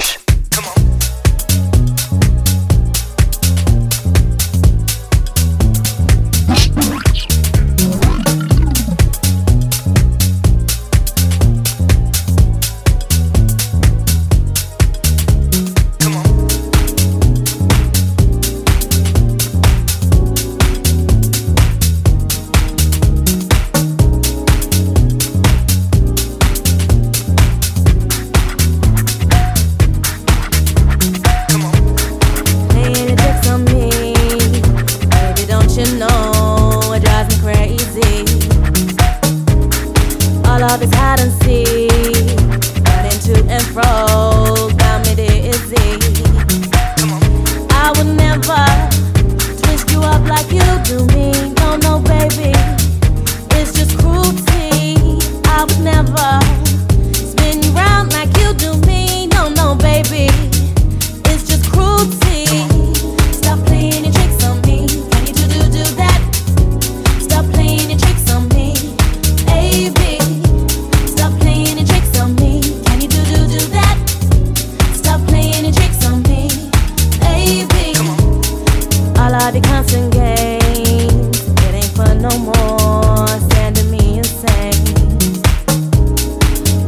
Spanish.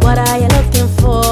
what are you looking for?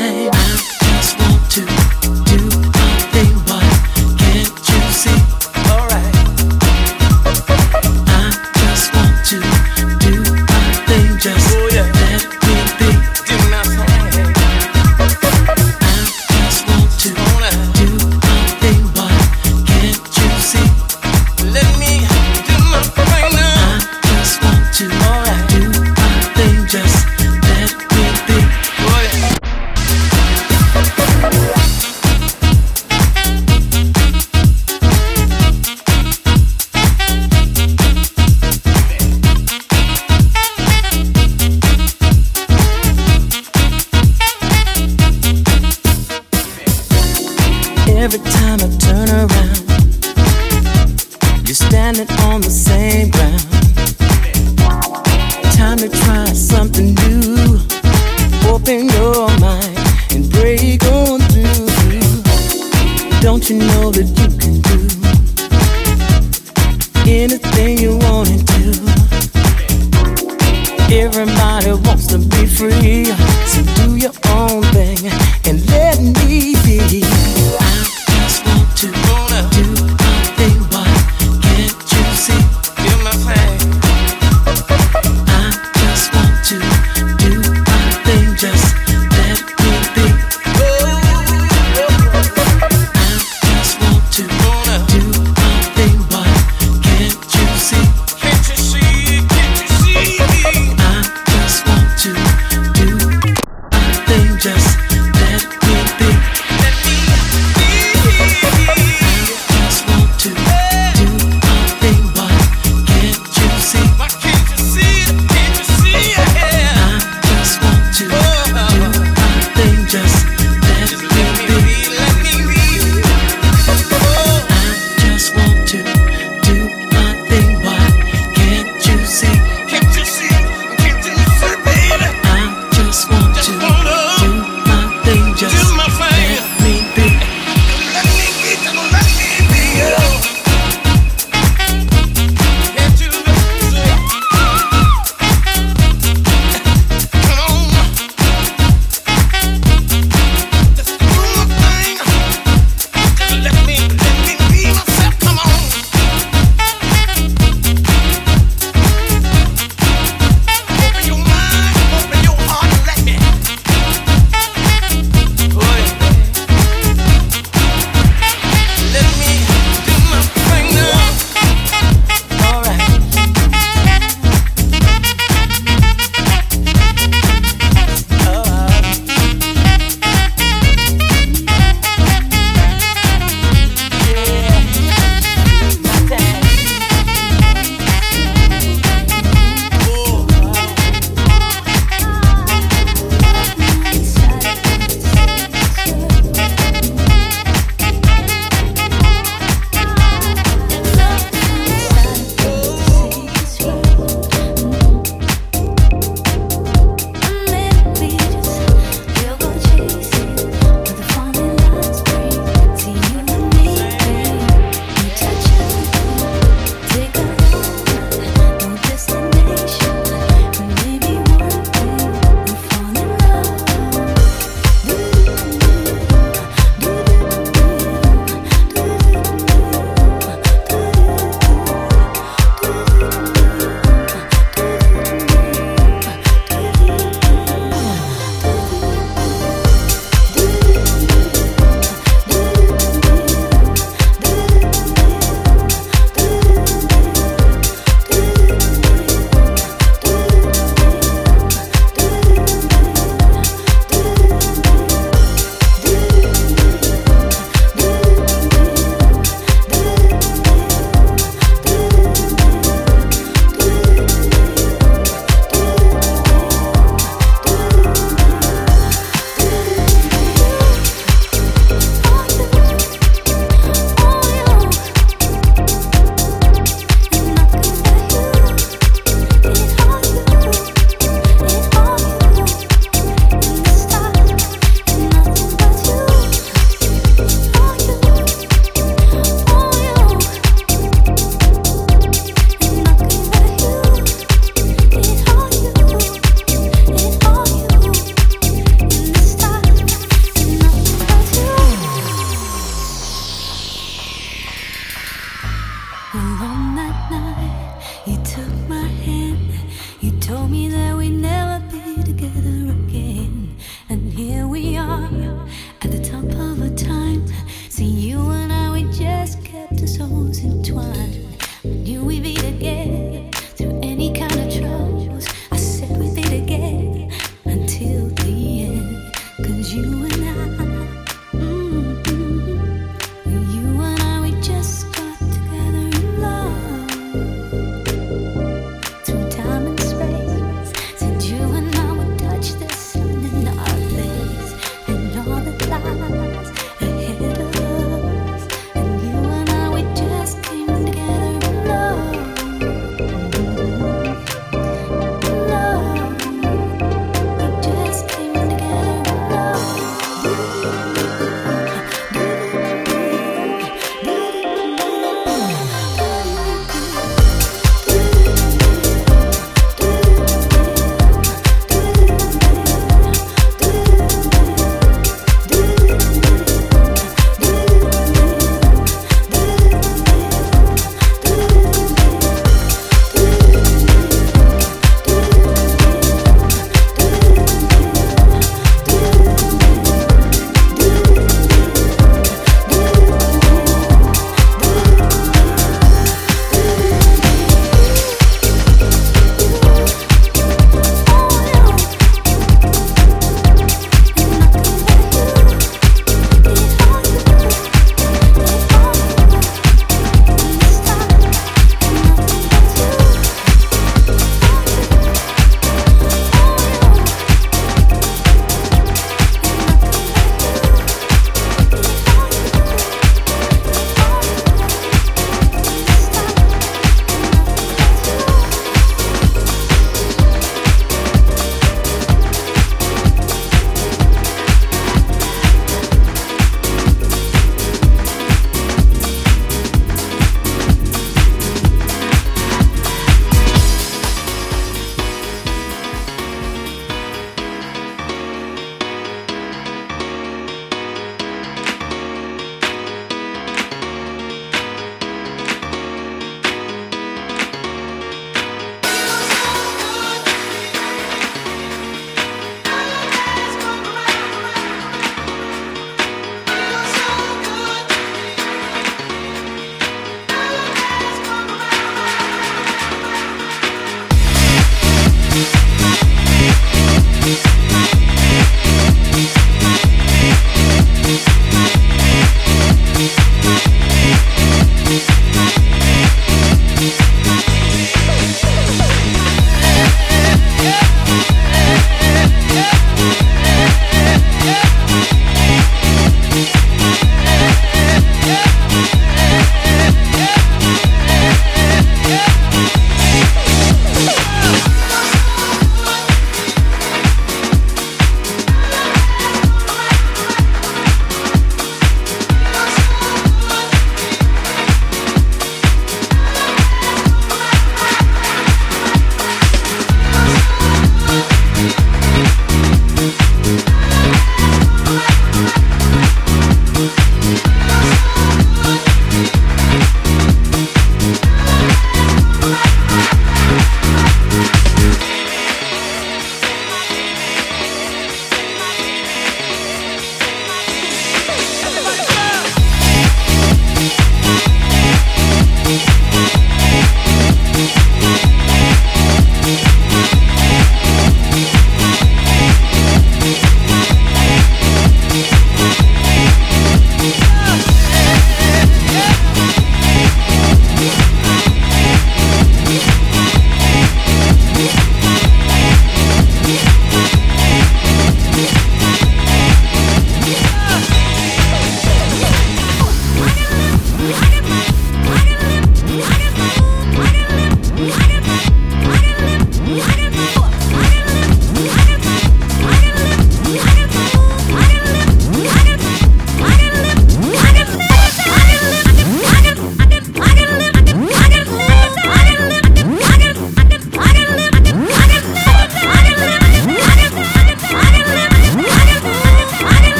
Time.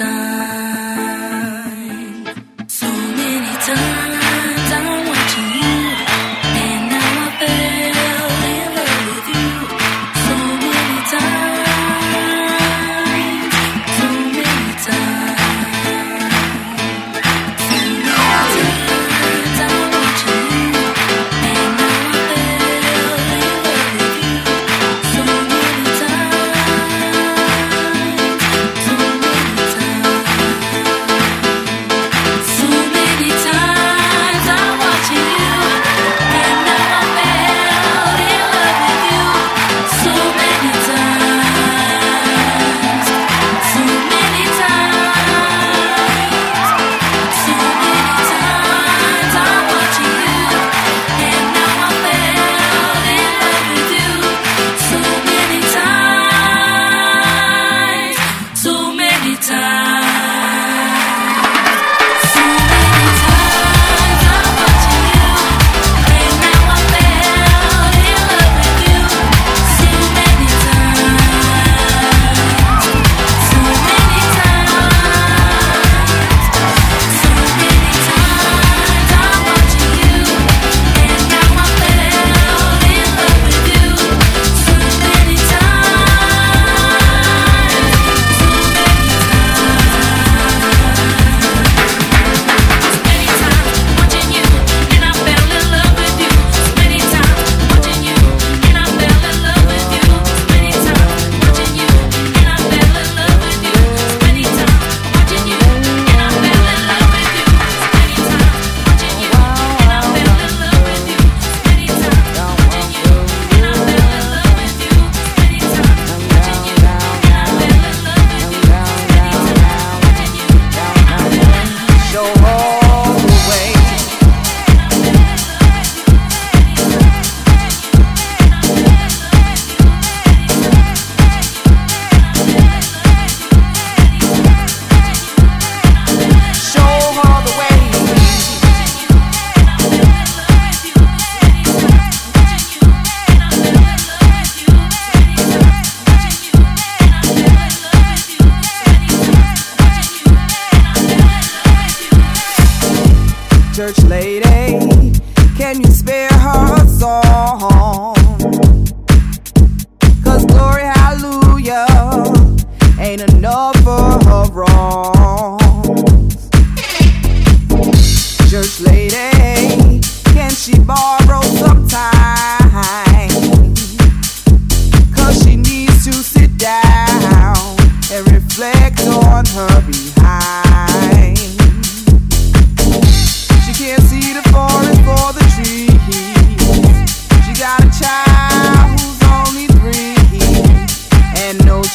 Time.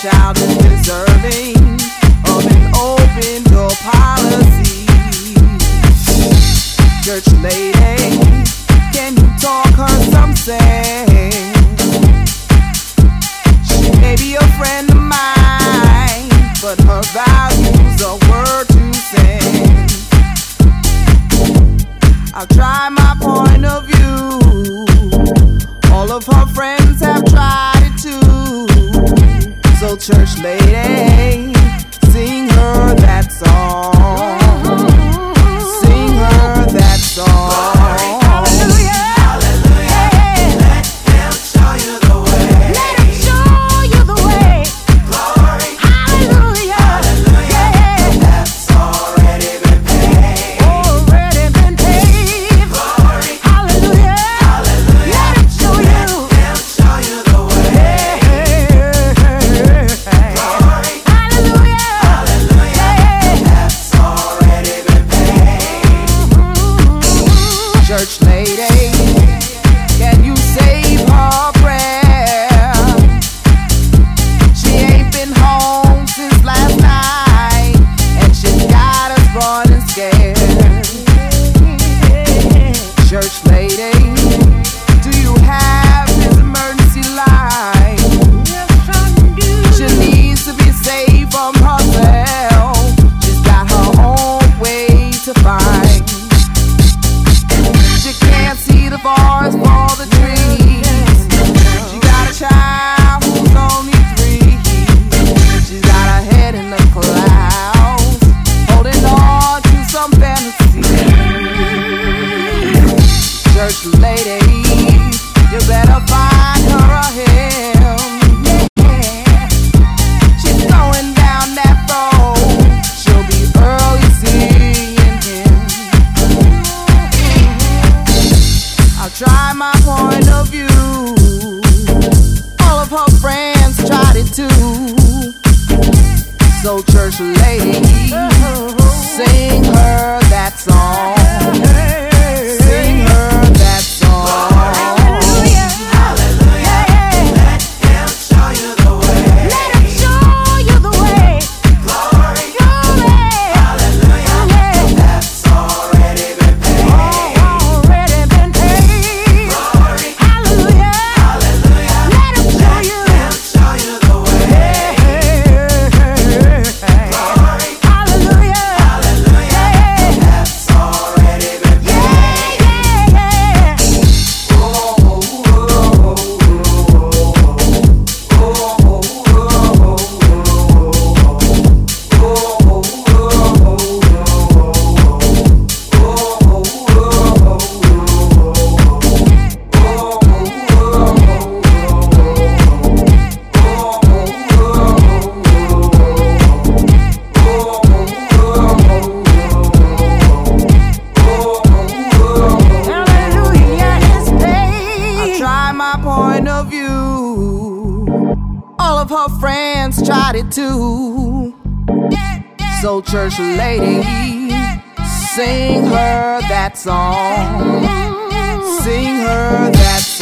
But her value church lady. Sing her that song. Sing her that song.